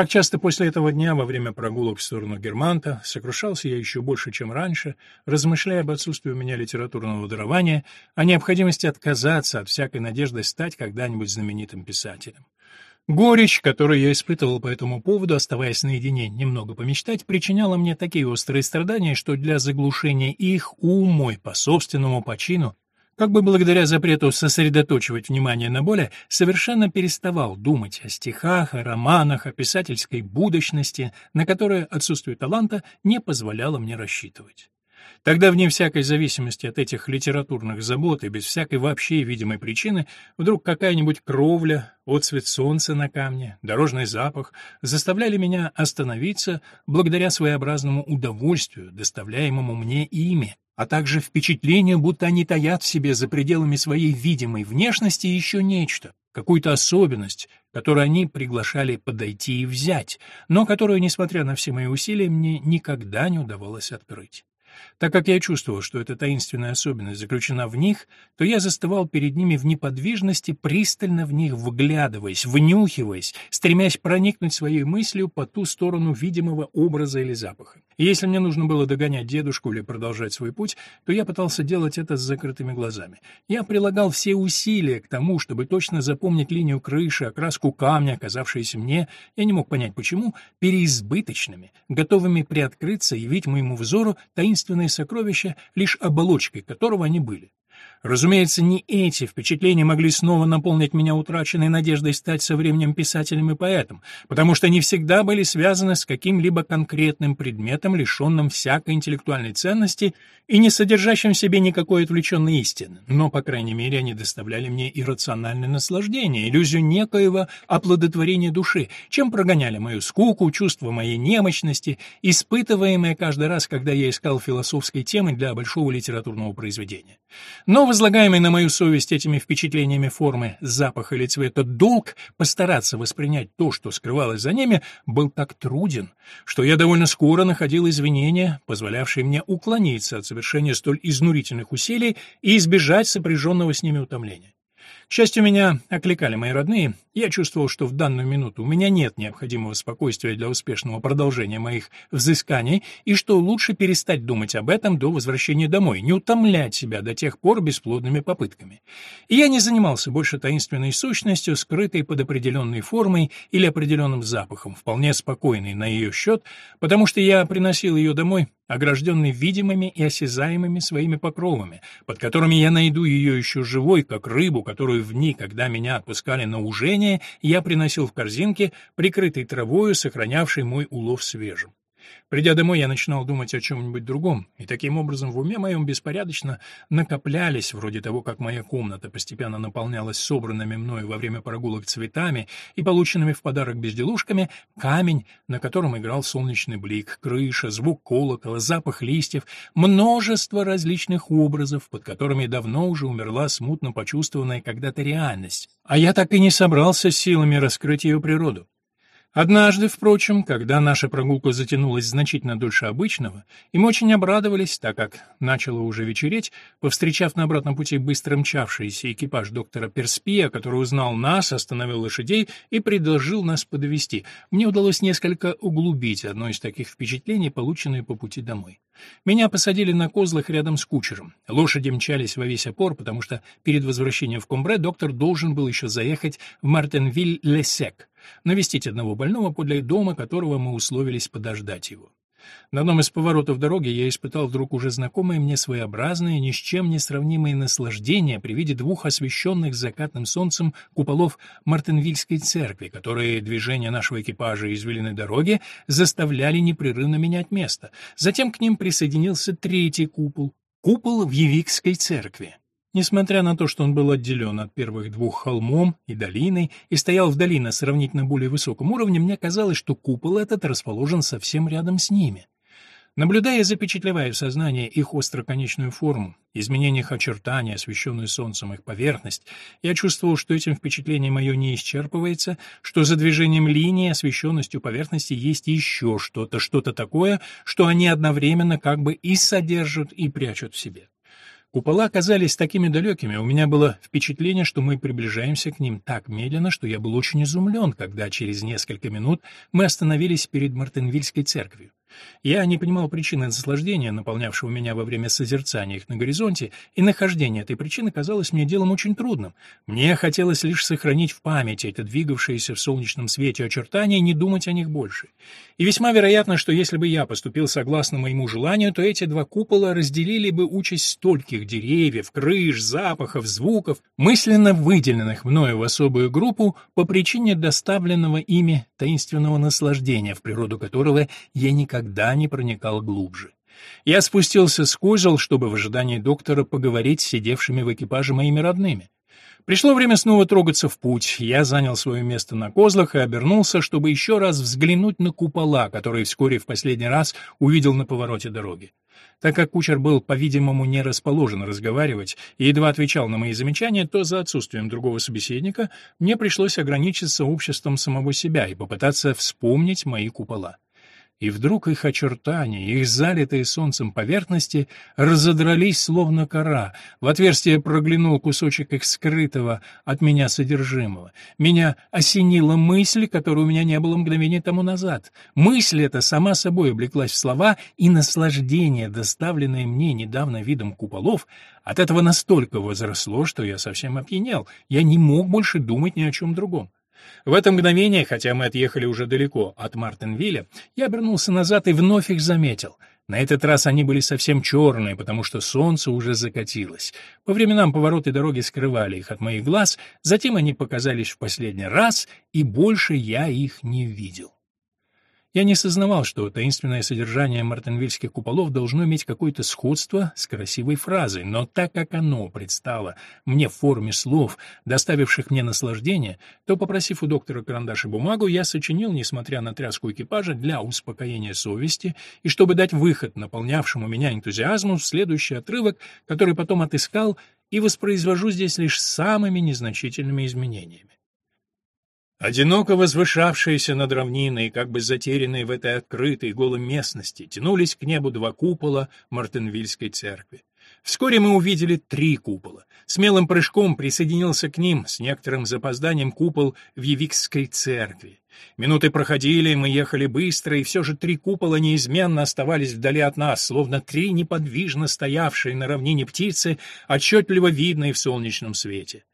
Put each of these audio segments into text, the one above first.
Как часто после этого дня во время прогулок в сторону Германта сокрушался я еще больше, чем раньше, размышляя об отсутствии у меня литературного дарования, о необходимости отказаться от всякой надежды стать когда-нибудь знаменитым писателем. Горечь, которую я испытывал по этому поводу, оставаясь наедине немного помечтать, причиняла мне такие острые страдания, что для заглушения их ум мой по собственному почину как бы благодаря запрету сосредоточивать внимание на боли, совершенно переставал думать о стихах, о романах, о писательской будущности, на которые отсутствие таланта не позволяло мне рассчитывать. Тогда, вне всякой зависимости от этих литературных забот и без всякой вообще видимой причины, вдруг какая-нибудь кровля, отцвет солнца на камне, дорожный запах заставляли меня остановиться благодаря своеобразному удовольствию, доставляемому мне ими, а также впечатлению, будто они таят в себе за пределами своей видимой внешности еще нечто, какую-то особенность, которую они приглашали подойти и взять, но которую, несмотря на все мои усилия, мне никогда не удавалось открыть. Так как я чувствовал, что эта таинственная особенность заключена в них, то я застывал перед ними в неподвижности, пристально в них вглядываясь, внюхиваясь, стремясь проникнуть своей мыслью по ту сторону видимого образа или запаха. Если мне нужно было догонять дедушку или продолжать свой путь, то я пытался делать это с закрытыми глазами. Я прилагал все усилия к тому, чтобы точно запомнить линию крыши, окраску камня, оказавшиеся мне, я не мог понять почему, переизбыточными, готовыми приоткрыться и явить моему взору таинственные сокровища, лишь оболочкой которого они были. Разумеется, не эти впечатления могли снова наполнить меня утраченной надеждой стать со временем писателем и поэтом, потому что они всегда были связаны с каким-либо конкретным предметом, лишенным всякой интеллектуальной ценности и не содержащим в себе никакой отвлеченной истины. Но, по крайней мере, они доставляли мне иррациональное наслаждение, иллюзию некоего оплодотворения души, чем прогоняли мою скуку, чувство моей немощности, испытываемое каждый раз, когда я искал философской темы для большого литературного произведения. Но возлагаемый на мою совесть этими впечатлениями формы, запаха или цвета долг постараться воспринять то, что скрывалось за ними, был так труден, что я довольно скоро находил извинения, позволявшие мне уклониться от совершения столь изнурительных усилий и избежать сопряженного с ними утомления. Счастью, меня окликали мои родные, я чувствовал, что в данную минуту у меня нет необходимого спокойствия для успешного продолжения моих взысканий, и что лучше перестать думать об этом до возвращения домой, не утомлять себя до тех пор бесплодными попытками. И я не занимался больше таинственной сущностью, скрытой под определенной формой или определенным запахом, вполне спокойной на ее счет, потому что я приносил ее домой огражденный видимыми и осязаемыми своими покровами, под которыми я найду ее еще живой, как рыбу, которую в дни, когда меня отпускали на ужение, я приносил в корзинке, прикрытой травою, сохранявшей мой улов свежим. Придя домой, я начинал думать о чем-нибудь другом, и таким образом в уме моем беспорядочно накоплялись, вроде того, как моя комната постепенно наполнялась собранными мною во время прогулок цветами и полученными в подарок безделушками, камень, на котором играл солнечный блик, крыша, звук колокола, запах листьев, множество различных образов, под которыми давно уже умерла смутно почувствованная когда-то реальность, а я так и не собрался силами раскрыть ее природу. Однажды, впрочем, когда наша прогулка затянулась значительно дольше обычного, им очень обрадовались, так как начало уже вечереть, повстречав на обратном пути быстро мчавшийся экипаж доктора Перспия, который узнал нас, остановил лошадей и предложил нас подвести. Мне удалось несколько углубить одно из таких впечатлений, полученное по пути домой. Меня посадили на козлах рядом с кучером. Лошади мчались во весь опор, потому что перед возвращением в Комбре доктор должен был еще заехать в Мартенвиль-Лесек навестить одного больного, подле дома которого мы условились подождать его. На одном из поворотов дороги я испытал вдруг уже знакомое мне своеобразное, ни с чем не сравнимое наслаждение при виде двух освещенных закатным солнцем куполов Мартенвильской церкви, которые движение нашего экипажа и извилины дороги заставляли непрерывно менять место. Затем к ним присоединился третий купол — купол в Евикской церкви. Несмотря на то, что он был отделен от первых двух холмом и долиной и стоял вдали на сравнительно более высоком уровне, мне казалось, что купол этот расположен совсем рядом с ними. Наблюдая и запечатлевая в сознании их остроконечную форму, изменение их очертаний, освещенную солнцем их поверхность, я чувствовал, что этим впечатление мое не исчерпывается, что за движением линии, освещенностью поверхности есть еще что-то, что-то такое, что они одновременно как бы и содержат, и прячут в себе. Купола казались такими далекими, у меня было впечатление, что мы приближаемся к ним так медленно, что я был очень изумлен, когда через несколько минут мы остановились перед Мартенвильской церковью. Я не понимал причины наслаждения, наполнявшего меня во время созерцания их на горизонте, и нахождение этой причины казалось мне делом очень трудным. Мне хотелось лишь сохранить в памяти это двигавшееся в солнечном свете очертания и не думать о них больше. И весьма вероятно, что если бы я поступил согласно моему желанию, то эти два купола разделили бы участь стольких деревьев, крыш, запахов, звуков, мысленно выделенных мною в особую группу по причине доставленного ими таинственного наслаждения, в природу которого я никогда не проникал глубже. Я спустился с козел, чтобы в ожидании доктора поговорить с сидевшими в экипаже моими родными. Пришло время снова трогаться в путь. Я занял свое место на козлах и обернулся, чтобы еще раз взглянуть на купола, которые вскоре в последний раз увидел на повороте дороги. Так как кучер был, по-видимому, не расположен разговаривать и едва отвечал на мои замечания, то за отсутствием другого собеседника мне пришлось ограничиться обществом самого себя и попытаться вспомнить мои купола и вдруг их очертания, их залитые солнцем поверхности разодрались словно кора. В отверстие проглянул кусочек их скрытого от меня содержимого. Меня осенила мысль, которой у меня не было мгновения тому назад. Мысль эта сама собой облеклась в слова, и наслаждение, доставленное мне недавно видом куполов, от этого настолько возросло, что я совсем опьянел. Я не мог больше думать ни о чем другом. В это мгновение, хотя мы отъехали уже далеко от Мартинвилля, я обернулся назад и вновь их заметил. На этот раз они были совсем черные, потому что солнце уже закатилось. По временам повороты дороги скрывали их от моих глаз, затем они показались в последний раз, и больше я их не видел. Я не сознавал, что таинственное содержание мартенвильских куполов должно иметь какое-то сходство с красивой фразой, но так как оно предстало мне в форме слов, доставивших мне наслаждение, то, попросив у доктора карандаш и бумагу, я сочинил, несмотря на тряску экипажа, для успокоения совести и чтобы дать выход наполнявшему меня энтузиазму в следующий отрывок, который потом отыскал и воспроизвожу здесь лишь самыми незначительными изменениями. Одиноко возвышавшиеся над равниной, как бы затерянные в этой открытой голой местности, тянулись к небу два купола Мартенвильской церкви. Вскоре мы увидели три купола. Смелым прыжком присоединился к ним с некоторым запозданием купол в Евикской церкви. Минуты проходили, мы ехали быстро, и все же три купола неизменно оставались вдали от нас, словно три неподвижно стоявшие на равнине птицы, отчетливо видные в солнечном свете.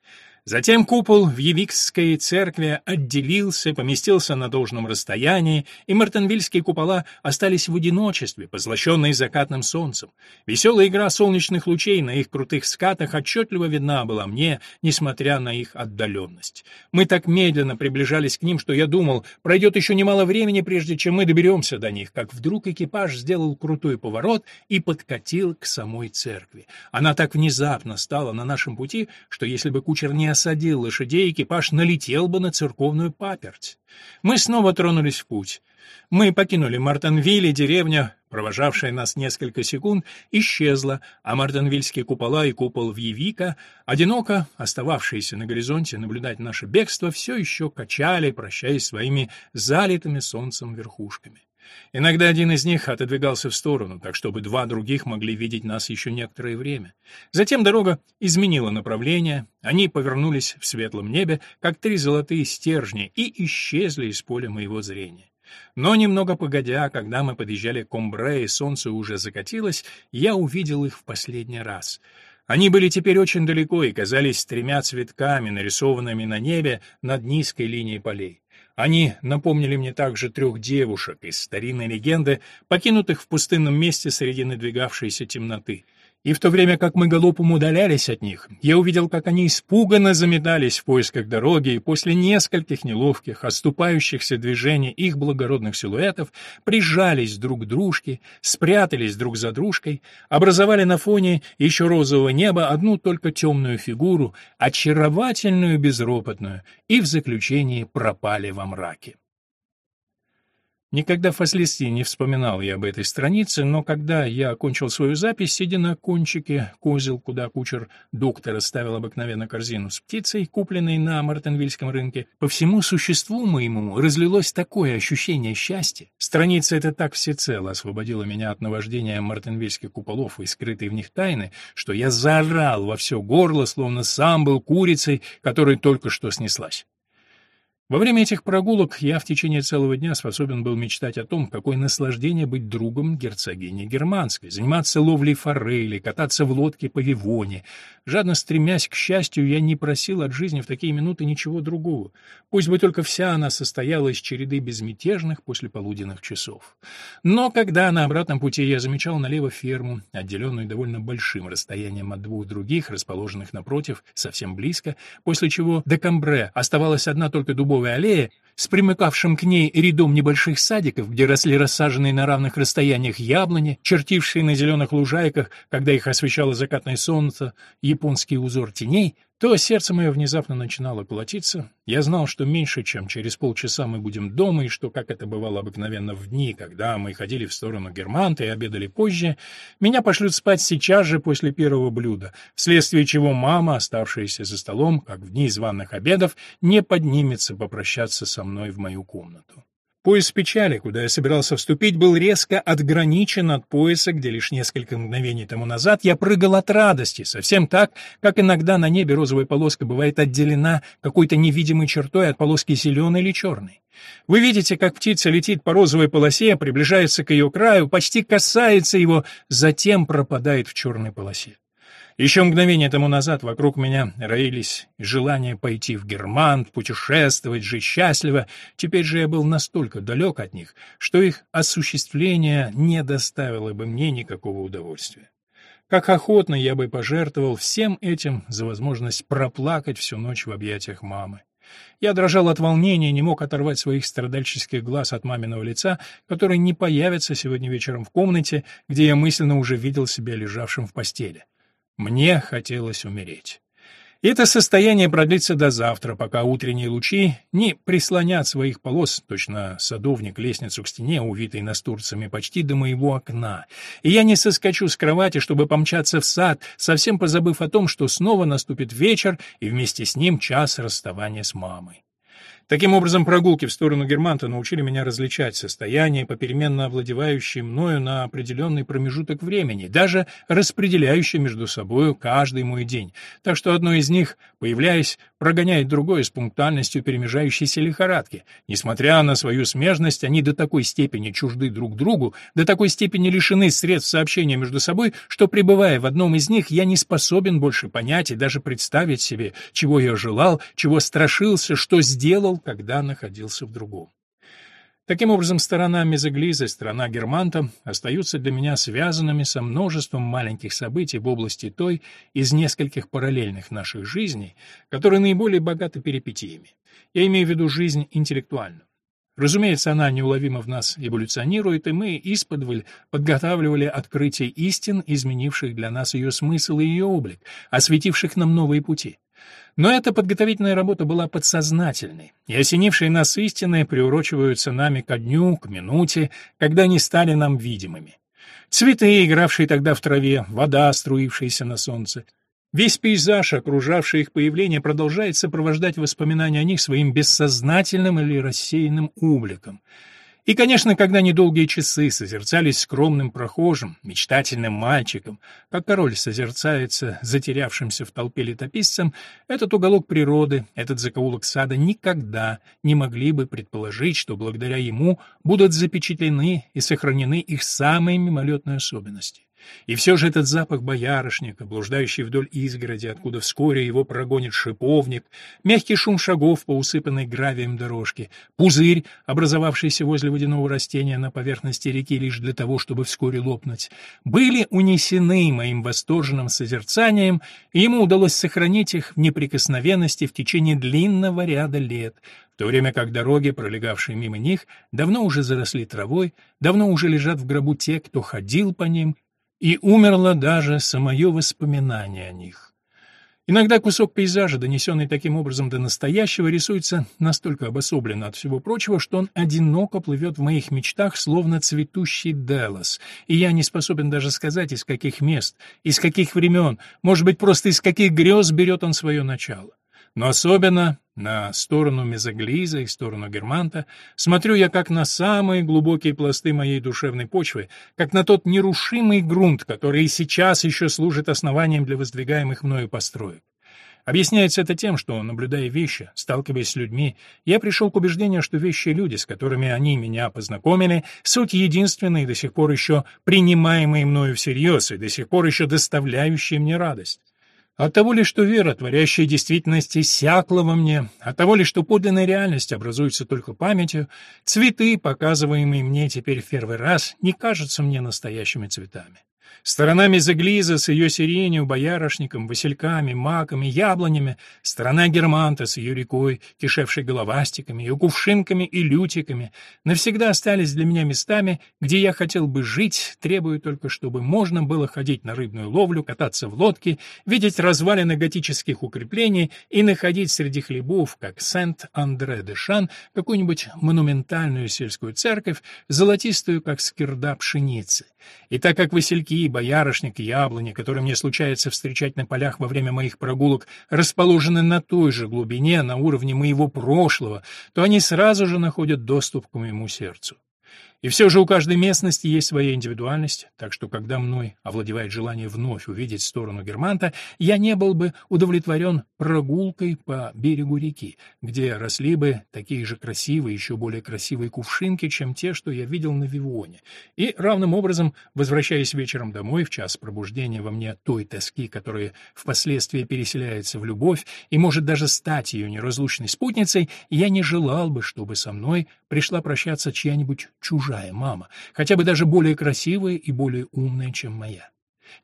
Затем купол в Евикской церкви отделился, поместился на должном расстоянии, и мартенвильские купола остались в одиночестве, позлощенные закатным солнцем. Веселая игра солнечных лучей на их крутых скатах отчетливо видна была мне, несмотря на их отдаленность. Мы так медленно приближались к ним, что я думал, пройдет еще немало времени, прежде чем мы доберемся до них, как вдруг экипаж сделал крутой поворот и подкатил к самой церкви. Она так внезапно стала на нашем пути, что если бы кучер не осадил лошадей, экипаж налетел бы на церковную паперть. Мы снова тронулись в путь. Мы покинули Мартенвиль, и деревня, провожавшая нас несколько секунд, исчезла, а мартенвильские купола и купол Вьевика, одиноко остававшиеся на горизонте наблюдать наше бегство, все еще качали, прощаясь своими залитыми солнцем верхушками. Иногда один из них отодвигался в сторону, так чтобы два других могли видеть нас еще некоторое время. Затем дорога изменила направление, они повернулись в светлом небе, как три золотые стержни, и исчезли из поля моего зрения. Но немного погодя, когда мы подъезжали к Комбре и солнце уже закатилось, я увидел их в последний раз. Они были теперь очень далеко и казались тремя цветками, нарисованными на небе над низкой линией полей. Они напомнили мне также трех девушек из старинной легенды, покинутых в пустынном месте среди надвигавшейся темноты. И в то время как мы галопом удалялись от них, я увидел, как они испуганно заметались в поисках дороги, и после нескольких неловких, отступающихся движений их благородных силуэтов прижались друг к дружке, спрятались друг за дружкой, образовали на фоне еще розового неба одну только темную фигуру, очаровательную безропотную, и в заключении пропали во мраке. Никогда впоследствии не вспоминал я об этой странице, но когда я окончил свою запись, сидя на кончике козел, куда кучер доктора ставил обыкновенно корзину с птицей, купленной на Мартенвильском рынке, по всему существу моему разлилось такое ощущение счастья. Страница эта так всецело освободила меня от наваждения мартенвильских куполов и скрытой в них тайны, что я заорал во все горло, словно сам был курицей, которая только что снеслась. Во время этих прогулок я в течение целого дня способен был мечтать о том, какое наслаждение быть другом герцогини Германской, заниматься ловлей форели, кататься в лодке по Вивоне. Жадно стремясь к счастью, я не просил от жизни в такие минуты ничего другого. Пусть бы только вся она состояла из череды безмятежных послеполуденных часов. Но когда на обратном пути я замечал налево ферму, отделенную довольно большим расстоянием от двух других, расположенных напротив, совсем близко, после чего до Камбре оставалась одна только дубовая дубовой аллее с примыкавшим к ней рядом небольших садиков, где росли рассаженные на равных расстояниях яблони, чертившие на зеленых лужайках, когда их освещало закатное солнце, японский узор теней, то сердце мое внезапно начинало колотиться. Я знал, что меньше, чем через полчаса мы будем дома, и что, как это бывало обыкновенно в дни, когда мы ходили в сторону Германта и обедали позже, меня пошлют спать сейчас же после первого блюда, вследствие чего мама, оставшаяся за столом, как в дни званых обедов, не поднимется попрощаться со мной в мою комнату. Пояс печали, куда я собирался вступить, был резко отграничен от пояса, где лишь несколько мгновений тому назад я прыгал от радости, совсем так, как иногда на небе розовая полоска бывает отделена какой-то невидимой чертой от полоски зеленой или черной. Вы видите, как птица летит по розовой полосе, приближается к ее краю, почти касается его, затем пропадает в черной полосе. Еще мгновение тому назад вокруг меня роились желания пойти в Германт, путешествовать, жить счастливо. Теперь же я был настолько далек от них, что их осуществление не доставило бы мне никакого удовольствия. Как охотно я бы пожертвовал всем этим за возможность проплакать всю ночь в объятиях мамы. Я дрожал от волнения не мог оторвать своих страдальческих глаз от маминого лица, которое не появится сегодня вечером в комнате, где я мысленно уже видел себя лежавшим в постели. Мне хотелось умереть. Это состояние продлится до завтра, пока утренние лучи не прислонят своих полос, точно садовник, лестницу к стене, увитой настурцами, почти до моего окна. И я не соскочу с кровати, чтобы помчаться в сад, совсем позабыв о том, что снова наступит вечер, и вместе с ним час расставания с мамой. Таким образом, прогулки в сторону Германта научили меня различать состояния, попеременно овладевающие мною на определенный промежуток времени, даже распределяющие между собою каждый мой день, так что одно из них, появляясь, прогоняет другое с пунктуальностью перемежающейся лихорадки. Несмотря на свою смежность, они до такой степени чужды друг другу, до такой степени лишены средств сообщения между собой, что, пребывая в одном из них, я не способен больше понять и даже представить себе, чего я желал, чего страшился, что сделал, когда находился в другом. Таким образом, сторона Мезоглиза и сторона Германта остаются для меня связанными со множеством маленьких событий в области той из нескольких параллельных наших жизней, которые наиболее богаты перипетиями. Я имею в виду жизнь интеллектуальную. Разумеется, она неуловимо в нас эволюционирует, и мы исподволь подготавливали открытие истин, изменивших для нас ее смысл и ее облик, осветивших нам новые пути. Но эта подготовительная работа была подсознательной, и осенившие нас истины приурочиваются нами ко дню, к минуте, когда они стали нам видимыми. Цветы, игравшие тогда в траве, вода, струившаяся на солнце. Весь пейзаж, окружавший их появление, продолжает сопровождать воспоминания о них своим бессознательным или рассеянным обликом. И, конечно, когда недолгие часы созерцались скромным прохожим, мечтательным мальчиком, как король созерцается затерявшимся в толпе летописцем, этот уголок природы, этот закоулок сада никогда не могли бы предположить, что благодаря ему будут запечатлены и сохранены их самые мимолетные особенности. И все же этот запах боярышника, блуждающий вдоль изгороди, откуда вскоре его прогонит шиповник, мягкий шум шагов по усыпанной гравием дорожке, пузырь, образовавшийся возле водяного растения на поверхности реки лишь для того, чтобы вскоре лопнуть, были унесены моим восторженным созерцанием, и ему удалось сохранить их в неприкосновенности в течение длинного ряда лет, в то время как дороги, пролегавшие мимо них, давно уже заросли травой, давно уже лежат в гробу те, кто ходил по ним и умерло даже самое воспоминание о них. Иногда кусок пейзажа, донесенный таким образом до настоящего, рисуется настолько обособленно от всего прочего, что он одиноко плывет в моих мечтах, словно цветущий Делос, и я не способен даже сказать, из каких мест, из каких времен, может быть, просто из каких грез берет он свое начало. Но особенно на сторону Мезоглиза и сторону Германта смотрю я как на самые глубокие пласты моей душевной почвы, как на тот нерушимый грунт, который и сейчас еще служит основанием для воздвигаемых мною построек. Объясняется это тем, что, наблюдая вещи, сталкиваясь с людьми, я пришел к убеждению, что вещи и люди, с которыми они меня познакомили, суть единственные до сих пор еще принимаемые мною всерьез и до сих пор еще доставляющие мне радость. От того ли, что вера, творящая действительность, иссякла во мне, от того ли, что подлинная реальность образуется только памятью, цветы, показываемые мне теперь в первый раз, не кажутся мне настоящими цветами. Сторона Мезоглиза с ее сиренью, боярышником, васильками, маками, яблонями, сторона Германта с ее рекой, кишевшей головастиками, ее кувшинками и лютиками, навсегда остались для меня местами, где я хотел бы жить, требуя только, чтобы можно было ходить на рыбную ловлю, кататься в лодке, видеть развалины готических укреплений и находить среди хлебов, как Сент-Андре-де-Шан, какую-нибудь монументальную сельскую церковь, золотистую, как скирда пшеницы. И так как васильки, боярышник и яблони, которые мне случается встречать на полях во время моих прогулок, расположены на той же глубине, на уровне моего прошлого, то они сразу же находят доступ к моему сердцу. И все же у каждой местности есть своя индивидуальность, так что когда мной овладевает желание вновь увидеть сторону Германта, я не был бы удовлетворен прогулкой по берегу реки, где росли бы такие же красивые, еще более красивые кувшинки, чем те, что я видел на Вивоне. И равным образом, возвращаясь вечером домой в час пробуждения во мне той тоски, которая впоследствии переселяется в любовь и может даже стать ее неразлучной спутницей, я не желал бы, чтобы со мной пришла прощаться чья-нибудь чужая чужая мама, хотя бы даже более красивая и более умная, чем моя.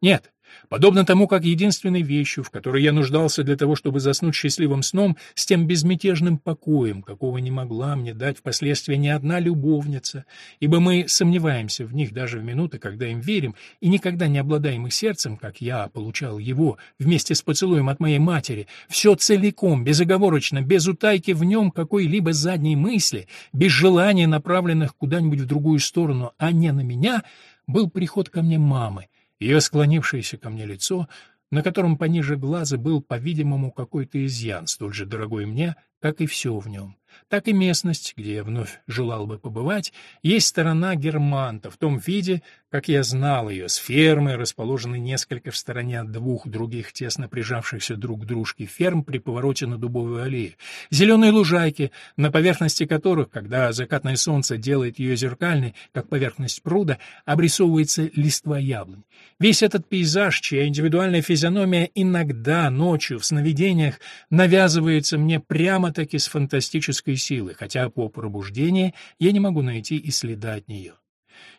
Нет, Подобно тому, как единственной вещью, в которой я нуждался для того, чтобы заснуть счастливым сном, с тем безмятежным покоем, какого не могла мне дать впоследствии ни одна любовница, ибо мы сомневаемся в них даже в минуты, когда им верим, и никогда не обладаем их сердцем, как я получал его, вместе с поцелуем от моей матери, все целиком, безоговорочно, без утайки в нем какой-либо задней мысли, без желания, направленных куда-нибудь в другую сторону, а не на меня, был приход ко мне мамы, ее склонившееся ко мне лицо, на котором пониже глаза был, по-видимому, какой-то изъян, столь же дорогой мне, как и все в нем так и местность, где я вновь желал бы побывать, есть сторона Германта в том виде, как я знал ее, с фермой, расположенной несколько в стороне от двух других тесно прижавшихся друг к дружке ферм при повороте на Дубовую аллею, зеленые лужайки, на поверхности которых, когда закатное солнце делает ее зеркальной, как поверхность пруда, обрисовывается листва яблонь. Весь этот пейзаж, чья индивидуальная физиономия иногда ночью в сновидениях навязывается мне прямо-таки с фантастической силы, хотя по пробуждении я не могу найти и следа от нее.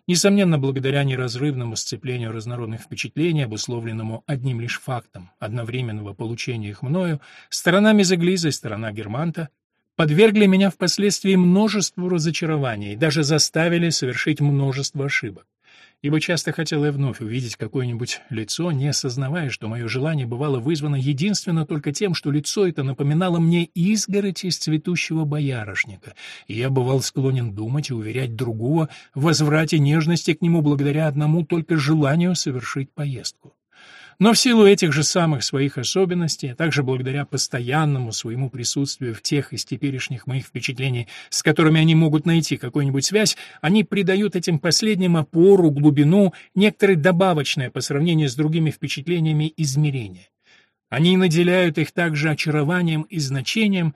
Несомненно, благодаря неразрывному сцеплению разнородных впечатлений, обусловленному одним лишь фактом одновременного получения их мною, сторона Мезоглиза и сторона Германта подвергли меня впоследствии множеству разочарований и даже заставили совершить множество ошибок ибо часто хотел я вновь увидеть какое-нибудь лицо, не осознавая, что мое желание бывало вызвано единственно только тем, что лицо это напоминало мне изгородь из цветущего боярышника, и я бывал склонен думать и уверять другого в возврате нежности к нему благодаря одному только желанию совершить поездку. Но в силу этих же самых своих особенностей, а также благодаря постоянному своему присутствию в тех из теперешних моих впечатлений, с которыми они могут найти какую-нибудь связь, они придают этим последним опору, глубину, некоторое добавочное по сравнению с другими впечатлениями измерение. Они наделяют их также очарованием и значением,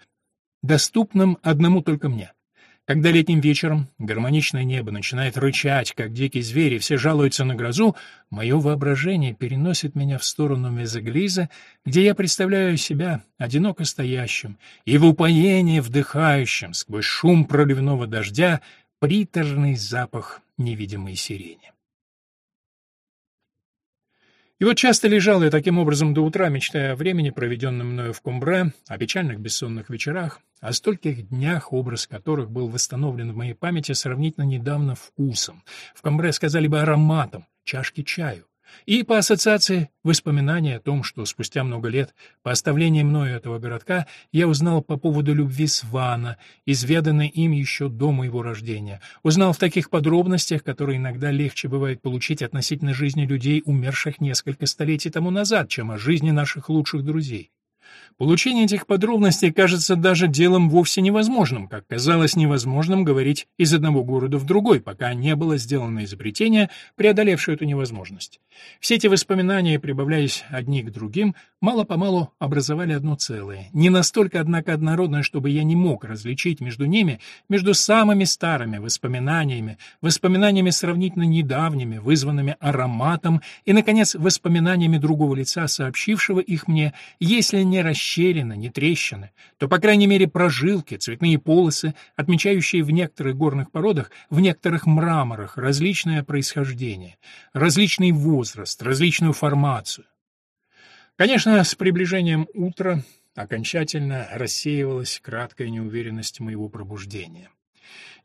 доступным одному только мне. Когда летним вечером гармоничное небо начинает рычать, как дикий зверь, и все жалуются на грозу, мое воображение переносит меня в сторону Мезоглиза, где я представляю себя одиноко стоящим и в упоении вдыхающим сквозь шум проливного дождя приторный запах невидимой сирени. И вот часто лежал я таким образом до утра, мечтая о времени, проведенном мною в Кумбре, о печальных бессонных вечерах, о стольких днях, образ которых был восстановлен в моей памяти сравнительно недавно вкусом. В Кумбре сказали бы ароматом, чашки чаю. И по ассоциации воспоминания о том, что спустя много лет по оставлении мною этого городка я узнал по поводу любви Свана, изведанной им еще до моего рождения, узнал в таких подробностях, которые иногда легче бывает получить относительно жизни людей, умерших несколько столетий тому назад, чем о жизни наших лучших друзей. Получение этих подробностей кажется даже делом вовсе невозможным, как казалось невозможным говорить из одного города в другой, пока не было сделано изобретение, преодолевшее эту невозможность. Все эти воспоминания, прибавляясь одни к другим, мало-помалу образовали одно целое, не настолько, однако, однородное, чтобы я не мог различить между ними, между самыми старыми воспоминаниями, воспоминаниями сравнительно недавними, вызванными ароматом, и, наконец, воспоминаниями другого лица, сообщившего их мне, если не расщелины, не трещины, то, по крайней мере, прожилки, цветные полосы, отмечающие в некоторых горных породах, в некоторых мраморах различное происхождение, различный возраст, различную формацию. Конечно, с приближением утра окончательно рассеивалась краткая неуверенность моего пробуждения.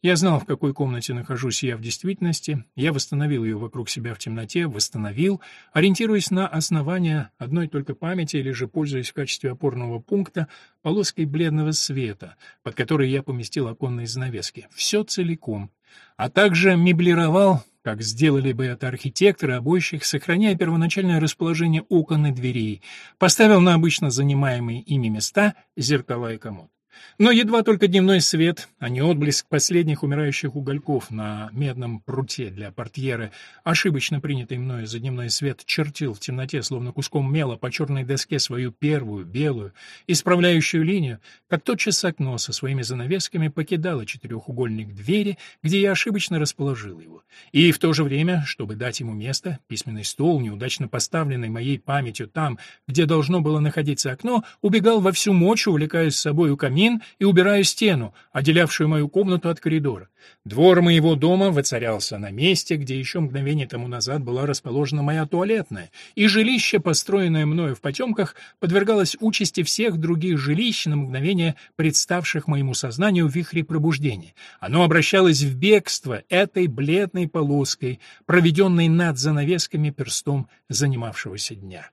Я знал, в какой комнате нахожусь я в действительности, я восстановил ее вокруг себя в темноте, восстановил, ориентируясь на основание одной только памяти или же пользуясь в качестве опорного пункта полоской бледного света, под которой я поместил оконные занавески. Все целиком. А также меблировал как сделали бы это архитекторы обойщик, сохраняя первоначальное расположение окон и дверей, поставил на обычно занимаемые ими места зеркала и комод. Но едва только дневной свет, а не отблеск последних умирающих угольков на медном пруте для портьеры, ошибочно принятый мною за дневной свет, чертил в темноте, словно куском мела, по черной доске свою первую, белую, исправляющую линию, как тотчас окно со своими занавесками покидало четырехугольник двери, где я ошибочно расположил его. И в то же время, чтобы дать ему место, письменный стол, неудачно поставленный моей памятью там, где должно было находиться окно, убегал во всю мочь, увлекаясь собой у камина, камин и убираю стену, отделявшую мою комнату от коридора. Двор моего дома воцарялся на месте, где еще мгновение тому назад была расположена моя туалетная, и жилище, построенное мною в потемках, подвергалось участи всех других жилищ на мгновение представших моему сознанию вихре пробуждения. Оно обращалось в бегство этой бледной полоской, проведенной над занавесками перстом занимавшегося дня.